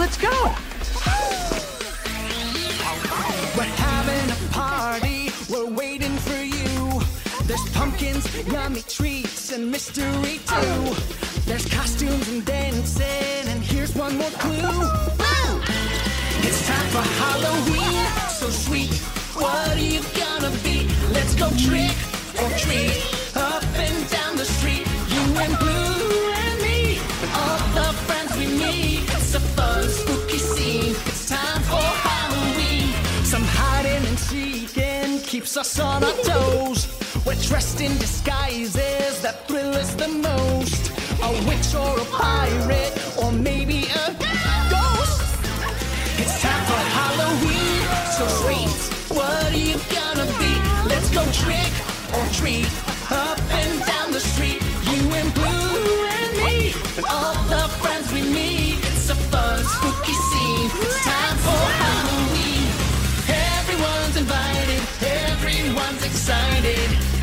Let's go. We're having a party, we're waiting for you. There's pumpkins, yummy treats, and mystery too. There's costumes and dancing, and here's one more clue. It's time for Halloween, so sweet. What are you gonna be? Let's go trick or treat, hiding and seeking keeps us on our toes. We're dressed in disguises that thrill us the most. A witch or a pirate, or maybe a ghost. It's time for Halloween, so sweet. What are you gonna be? Let's go trick or treat, Invited, excited.